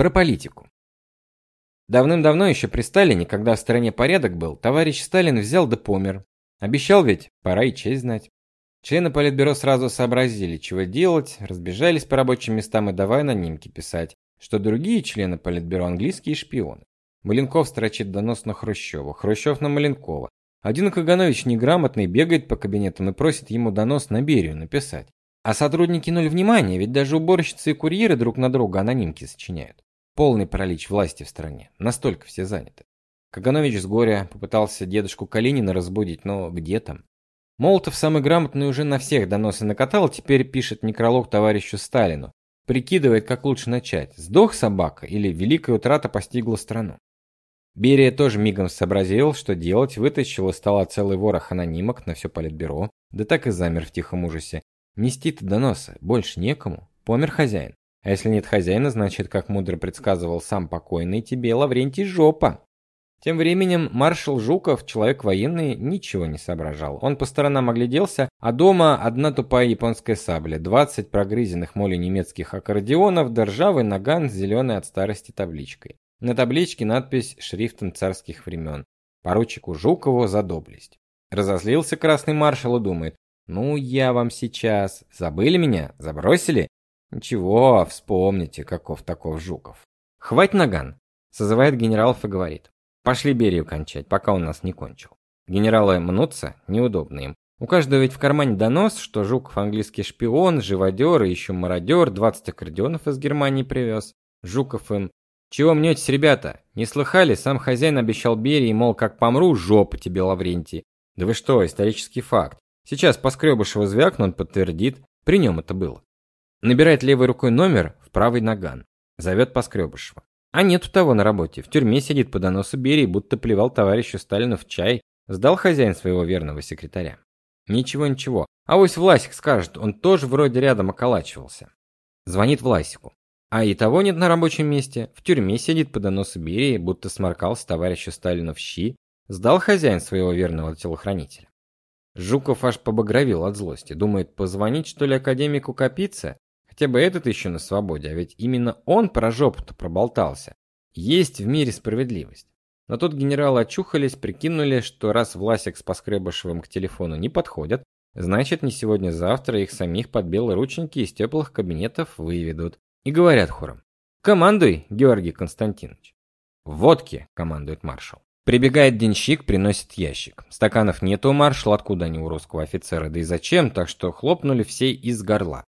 Про политику. Давным-давно еще при Сталине, когда в стране порядок был, товарищ Сталин взял да помер. Обещал ведь, пора и честь знать. Члены политбюро сразу сообразили, чего делать, разбежались по рабочим местам и давай анонимки писать, что другие члены политбюро английские шпионы. Маленков строчит донос на Хрущева, Хрущев на Маленкова. Один Каганович неграмотный бегает по кабинетам и просит ему донос на Берию написать. А сотрудники нуль внимания, ведь даже уборщицы и курьеры друг на друга анонимки сочиняют. Полный паралич власти в стране. Настолько все заняты. Каганович с горя попытался дедушку Калинина разбудить, но где там? Молотов самый грамотный уже на всех доносы накатал, теперь пишет некролог товарищу Сталину. Прикидывает, как лучше начать. Сдох собака или великая утрата постигла страну. Берия тоже мигом сообразил, что делать, вытащил из стола целый ворох анонимок на все политбюро, да так и замер в тихом ужасе. Нести-то доносы больше некому. Помер хозяин. А если нет хозяина, значит, как мудро предсказывал сам покойный, тебе, Лаврентий, жопа. Тем временем маршал Жуков, человек военный, ничего не соображал. Он по сторонам огляделся, а дома одна тупая японская сабля, 20 прогрызенных молью немецких аккордеонов, да ржавый наган с зеленой от старости табличкой. На табличке надпись шрифтом царских времен. Поручику Жукову за доблесть. Разозлился красный маршал и думает: "Ну я вам сейчас. Забыли меня? Забросили? Ничего, вспомните, каков таков Жуков. Хвать наган, созывает генералов и говорит: "Пошли Берию кончать, пока он нас не кончил". Генералы мнутся, неудобно им. У каждого ведь в кармане донос, что Жуков английский шпион, живодер и еще мародер, 20 аккордеонов из Германии привез. Жуков им: "Чего мнетесь, ребята? Не слыхали? Сам хозяин обещал Берии, мол, как помру, жопа тебе, Лаврентий". Да вы что, исторический факт. Сейчас Поскребышева звякну, он подтвердит. При нем это было. Набирает левой рукой номер в правый наган. Зовет Поскребышева. А нету того на работе. В тюрьме сидит по доносу Берии, будто плевал товарищу Сталину в чай. Сдал хозяин своего верного секретаря. Ничего, ничего. А вось Власик скажет, он тоже вроде рядом околачивался. Звонит Власику. А и того нет на рабочем месте. В тюрьме сидит по доносу Берии, будто сморкался товарищу Сталину в щи. Сдал хозяин своего верного телохранителя. Жуков аж побагровел от злости. Думает, позвонить что ли академику Капице? Хотя бы этот еще на свободе, а ведь именно он про жопу-то проболтался. Есть в мире справедливость. Но тут генералы очухались, прикинули, что раз Власик с Поскребышевым к телефону не подходят, значит, не сегодня-завтра их самих под белые рученьки из теплых кабинетов выведут. И говорят хором: "Командуй, Георгий Константинович". "Водки", командует маршал. Прибегает денщик, приносит ящик. Стаканов нету у маршала, откуда они у русского офицера, да и зачем, так что хлопнули все из горла.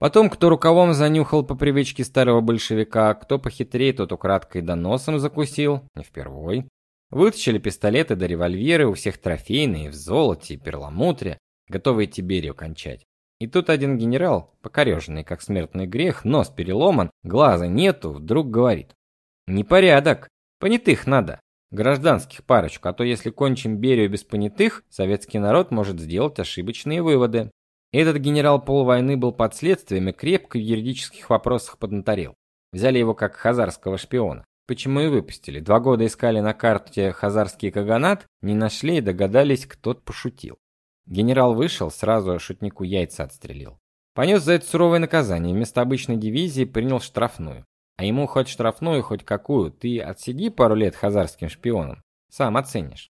Потом, кто рукавом занюхал по привычке старого большевика, кто похитрее, тот украдкой доносом закусил, не впервой. Вытащили пистолеты да револьверы, у всех трофейные, в золоте и перламутре, готовые Тиберию кончать. И тут один генерал, покореженный как смертный грех, нос переломан, глаза нету, вдруг говорит: "Непорядок, понятых надо, гражданских парочку, а то если кончим Берию без понятых, советский народ может сделать ошибочные выводы". Этот генерал полвойны был под следствием и крепко в юридических вопросах поднаторел. Взяли его как хазарского шпиона. Почему и выпустили? Два года искали на карте хазарский каганат, не нашли и догадались, кто пошутил. Генерал вышел, сразу шутнику яйца отстрелил. Понес за это суровое наказание, вместо обычной дивизии принял штрафную. А ему хоть штрафную, хоть какую, ты отсиди пару лет хазарским шпионом, сам оценишь.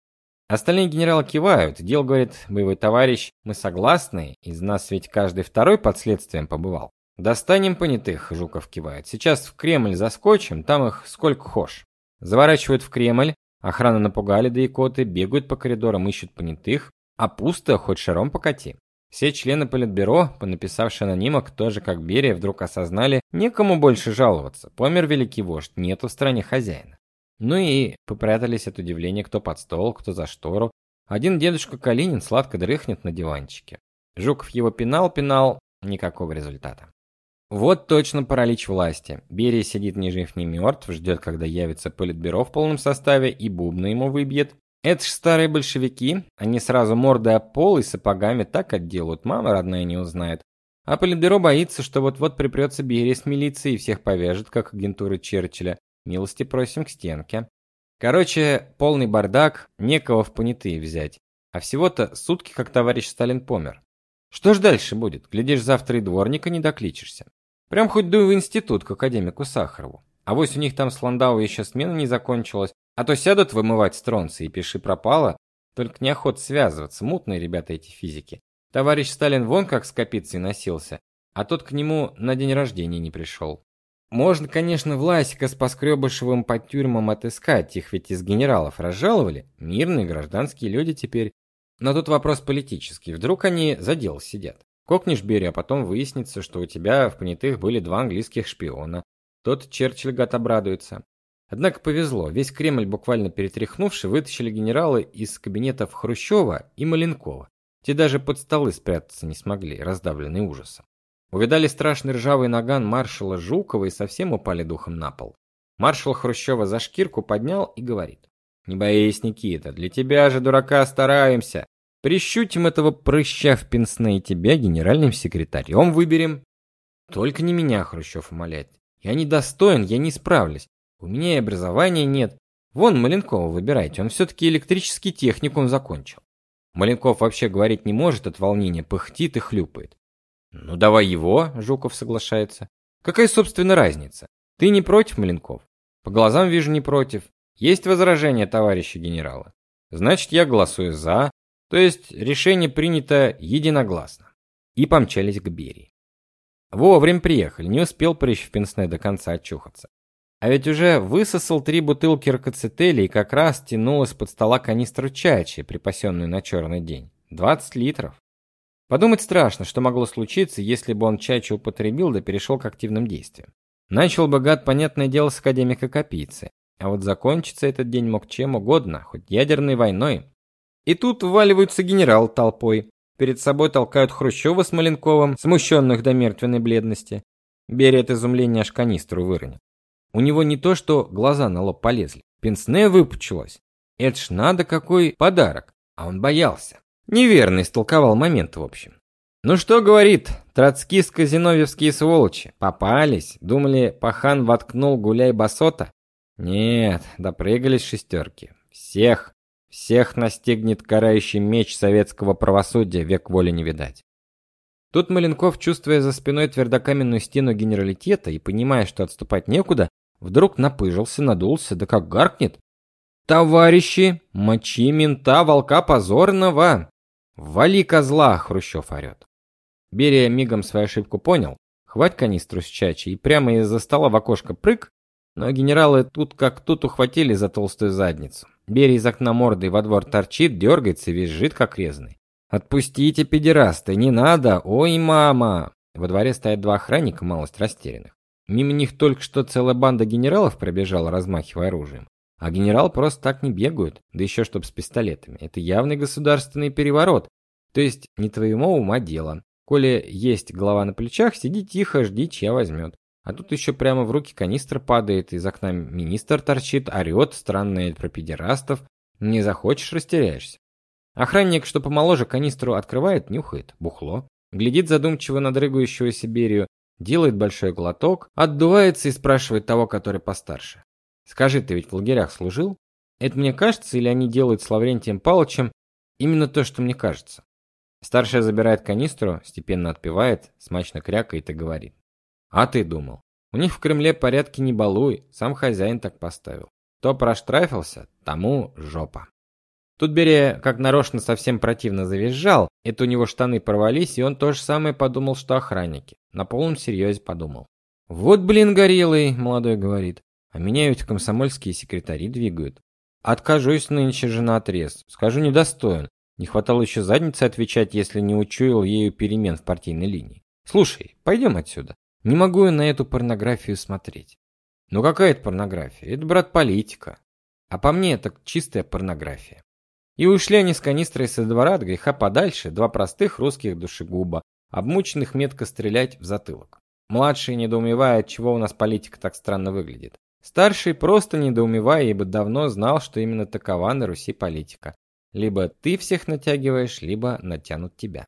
Остальные генералы кивают. Дел говорит, боевой товарищ, мы согласны, из нас ведь каждый второй под следствием побывал. Достанем понятых, Жуков кивает. Сейчас в Кремль заскочим, там их сколько хошь. Заворачивают в Кремль, охрана напугали да икоты, бегают по коридорам, ищут понятых, а пусто, хоть шаром покати. Все члены политбюро, понаписавшие анонимок, тоже как Берия, вдруг осознали, некому больше жаловаться. Помер великий вождь, нету в стране хозяина. Ну и попрятались от удивления кто под стол, кто за штору. Один дедушка Калинин сладко дрыхнет на диванчике. Жуков его пинал-пинал, никакого результата. Вот точно паралич власти. Берия сидит ни жив, ни мертв, ждет, когда явится политбюро в полном составе и бубна ему выбьет. Это ж старые большевики, они сразу мордой об пол и сапогами так отделают, мама родная не узнает. А политбюро боится, что вот-вот припрется Берия с милицией и всех повяжет, как агентуры Черчилля. Милости просим к стенке. Короче, полный бардак, некого в понятые взять. А всего-то сутки, как товарищ Сталин помер. Что ж дальше будет? Глядишь, завтра и дворника не докличешься. Прям хоть дуй в институт к академику Сахарову. А вось у них там с Ландау еще смена не закончилась, а то сядут вымывать стронцы и пиши пропало. Только неохот связываться, мутные ребята эти физики. Товарищ Сталин вон как с копицей носился, а тот к нему на день рождения не пришел. Можно, конечно, Власика с Поскребышевым по тюрьмам отыскать, их ведь из генералов разжаловали, мирные гражданские люди теперь. Но тут вопрос политический, вдруг они за дело сидят. Кокнешь Берию, а потом выяснится, что у тебя в понятых были два английских шпиона. Тот Черчилль гад обрадуется. Однако повезло, весь Кремль буквально перетряхнувший вытащили генералы из кабинетов Хрущева и Маленкова. Те даже под столы спрятаться не смогли, раздавленные ужасом. Увидали страшный ржавый наган маршала Жукова и совсем упали духом на пол. Маршал Хрущева за шкирку поднял и говорит: "Не боись, Никита, для тебя же дурака стараемся. Прищутим этого прыща в пенсне и тебя генеральным секретарем выберем". Только не меня, Хрущев умоляет. Я не достоин, я не справлюсь. У меня и образования нет. Вон Маленкова выбирайте, он все таки электрический техникум закончил. Маленков вообще говорить не может от волнения, пыхтит и хлюпает. Ну давай его, Жуков соглашается. Какая собственно разница? Ты не против, Маленков? По глазам вижу не против. Есть возражения, товарищи генералы. Значит, я голосую за, то есть решение принято единогласно. И помчались к Берии. Вовремя приехали, не успел прыщ в пенсне до конца очухаться. А ведь уже высосал три бутылки ракоцетели и как раз тянул из-под стола канистру чачи, припасенную на черный день. 20 литров. Подумать страшно, что могло случиться, если бы он чачу употребил да перешел к активным действиям. Начал бы гад, понятное дело, с академика Капицы. А вот закончиться этот день мог чем угодно, хоть ядерной войной. И тут вваливаются генерал толпой. Перед собой толкают Хрущева с Маленковым, смущенных до мертвенной бледности. Берия от изумления аж канистру выронил. У него не то, что глаза на лоб полезли, пенсне выпучилось. Это ж надо какой подарок, а он боялся. Неверно истолковал момент, в общем. Ну что говорит, троцкиско-зиновьевские сволочи, попались, думали, пахан воткнул гуляй басота? Нет, допрыгались шестерки. Всех, всех настигнет карающий меч советского правосудия, век воли не видать. Тут Маленков, чувствуя за спиной твердокаменную стену генералитета и понимая, что отступать некуда, вдруг напыжился, надулся, да как гаркнет. «Товарищи, мочи мента волка позорного!» «Вали козла!» — Хрущев орет. Берия мигом свою ошибку понял, хвать канистру с чачи и прямо из-за стола в окошко прыг, но генералы тут как тут ухватили за толстую задницу. Берия из окна мордой во двор торчит, дергается визжит, как резанный. «Отпустите, педерасты, не надо! Ой, мама!» Во дворе стоят два охранника, малость растерянных. Мимо них только что целая банда генералов пробежала, размахивая оружием. А генерал просто так не бегают, да еще чтоб с пистолетами. Это явный государственный переворот. То есть не твоему ума дело. Коли есть голова на плечах, сиди тихо, жди, чья возьмет. А тут еще прямо в руки канистра падает, из окна министр торчит, орет, странные про педерастов. Не захочешь, растеряешься. Охранник, что помоложе, канистру открывает, нюхает, бухло. Глядит задумчиво на дрыгающегося Берию, делает большой глоток, отдувается и спрашивает того, который постарше. Скажи, ты ведь в лагерях служил? Это мне кажется, или они делают с Лаврентием Павловичем именно то, что мне кажется? Старшая забирает канистру, степенно отпивает, смачно крякает и говорит: "А ты думал? У них в Кремле порядки не балуй, сам хозяин так поставил. Кто проштрафился, тому жопа". Тут Берия как нарочно совсем противно завизжал, это у него штаны порвались, и он то же самое подумал, что охранники. На полном серьезе подумал. Вот, блин, горелый, молодой говорит. А меня ведь комсомольские секретари двигают. Откажусь нынче же наотрез. Скажу недостоин. Не хватало еще задницы отвечать, если не учуял ею перемен в партийной линии. Слушай, пойдем отсюда. Не могу я на эту порнографию смотреть. Ну какая это порнография? Это, брат, политика. А по мне это чистая порнография. И ушли они с канистрой со двора от греха подальше, два простых русских душегуба, обмученных метко стрелять в затылок. Младший недоумевая, чего у нас политика так странно выглядит. Старший, просто недоумевая, ибо давно знал, что именно такова на Руси политика. Либо ты всех натягиваешь, либо натянут тебя.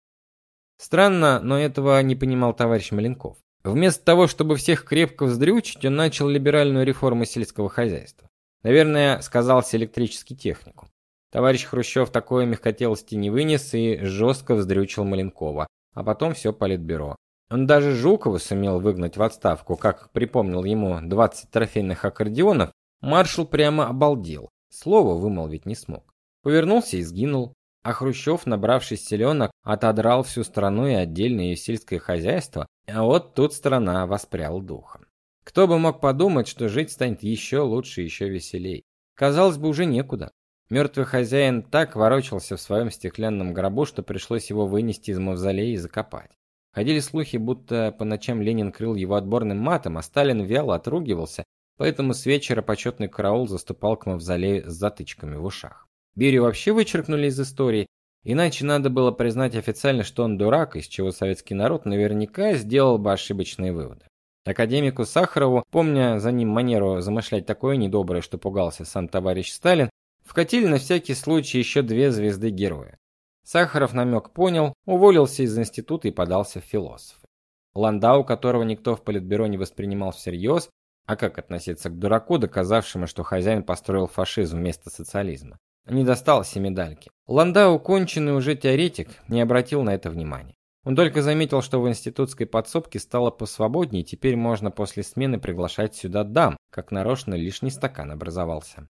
Странно, но этого не понимал товарищ Маленков. Вместо того, чтобы всех крепко вздрючить, он начал либеральную реформу сельского хозяйства. Наверное, сказался электрический технику. Товарищ Хрущев такой мягкотелости не вынес и жестко вздрючил Маленкова, а потом все политбюро. Он даже Жукова сумел выгнать в отставку, как припомнил ему 20 трофейных аккордеонов, маршал прямо обалдел. Слово вымолвить не смог. Повернулся и сгинул. А Хрущев, набравшись селенок, отодрал всю страну и отдельное сельское хозяйство, а вот тут страна воспряла духом. Кто бы мог подумать, что жить станет еще лучше, еще веселей. Казалось бы, уже некуда. Мертвый хозяин так ворочался в своем стеклянном гробу, что пришлось его вынести из мавзолея и закопать. Ходили слухи, будто по ночам Ленин крыл его отборным матом, а Сталин вяло отругивался, поэтому с вечера почетный караул заступал к мавзолею с затычками в ушах. Берию вообще вычеркнули из истории, иначе надо было признать официально, что он дурак, из чего советский народ наверняка сделал бы ошибочные выводы. Академику Сахарову, помня за ним манеру замышлять такое недоброе, что пугался сам товарищ Сталин, вкатили на всякий случай еще две звезды героя. Сахаров намек понял, уволился из института и подался в философы. Ландау, которого никто в политбюро не воспринимал всерьез, а как относиться к дураку, доказавшему, что хозяин построил фашизм вместо социализма, не достался медальки. Ландау, конченый уже теоретик, не обратил на это внимания. Он только заметил, что в институтской подсобке стало посвободнее, и теперь можно после смены приглашать сюда дам, как нарочно лишний стакан образовался.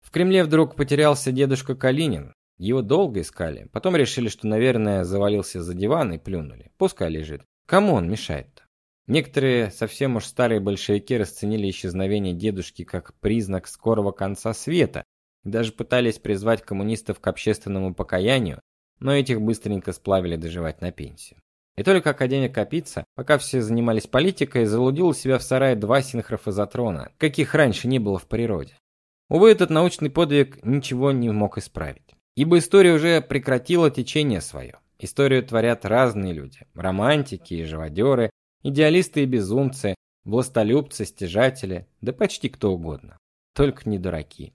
В Кремле вдруг потерялся дедушка Калинин. Его долго искали, потом решили, что, наверное, завалился за диван и плюнули. Пускай лежит. Кому он мешает-то? Некоторые совсем уж старые большевики расценили исчезновение дедушки как признак скорого конца света, и даже пытались призвать коммунистов к общественному покаянию, но этих быстренько сплавили доживать на пенсию. И только академик Капица, пока все занимались политикой, залудил у себя в сарае два синхрофазотрона, каких раньше не было в природе. Увы, этот научный подвиг ничего не мог исправить. Ибо история уже прекратила течение свое. Историю творят разные люди: романтики и живодеры, идеалисты и безумцы, властолюбцы, стяжатели, да почти кто угодно. Только не дураки.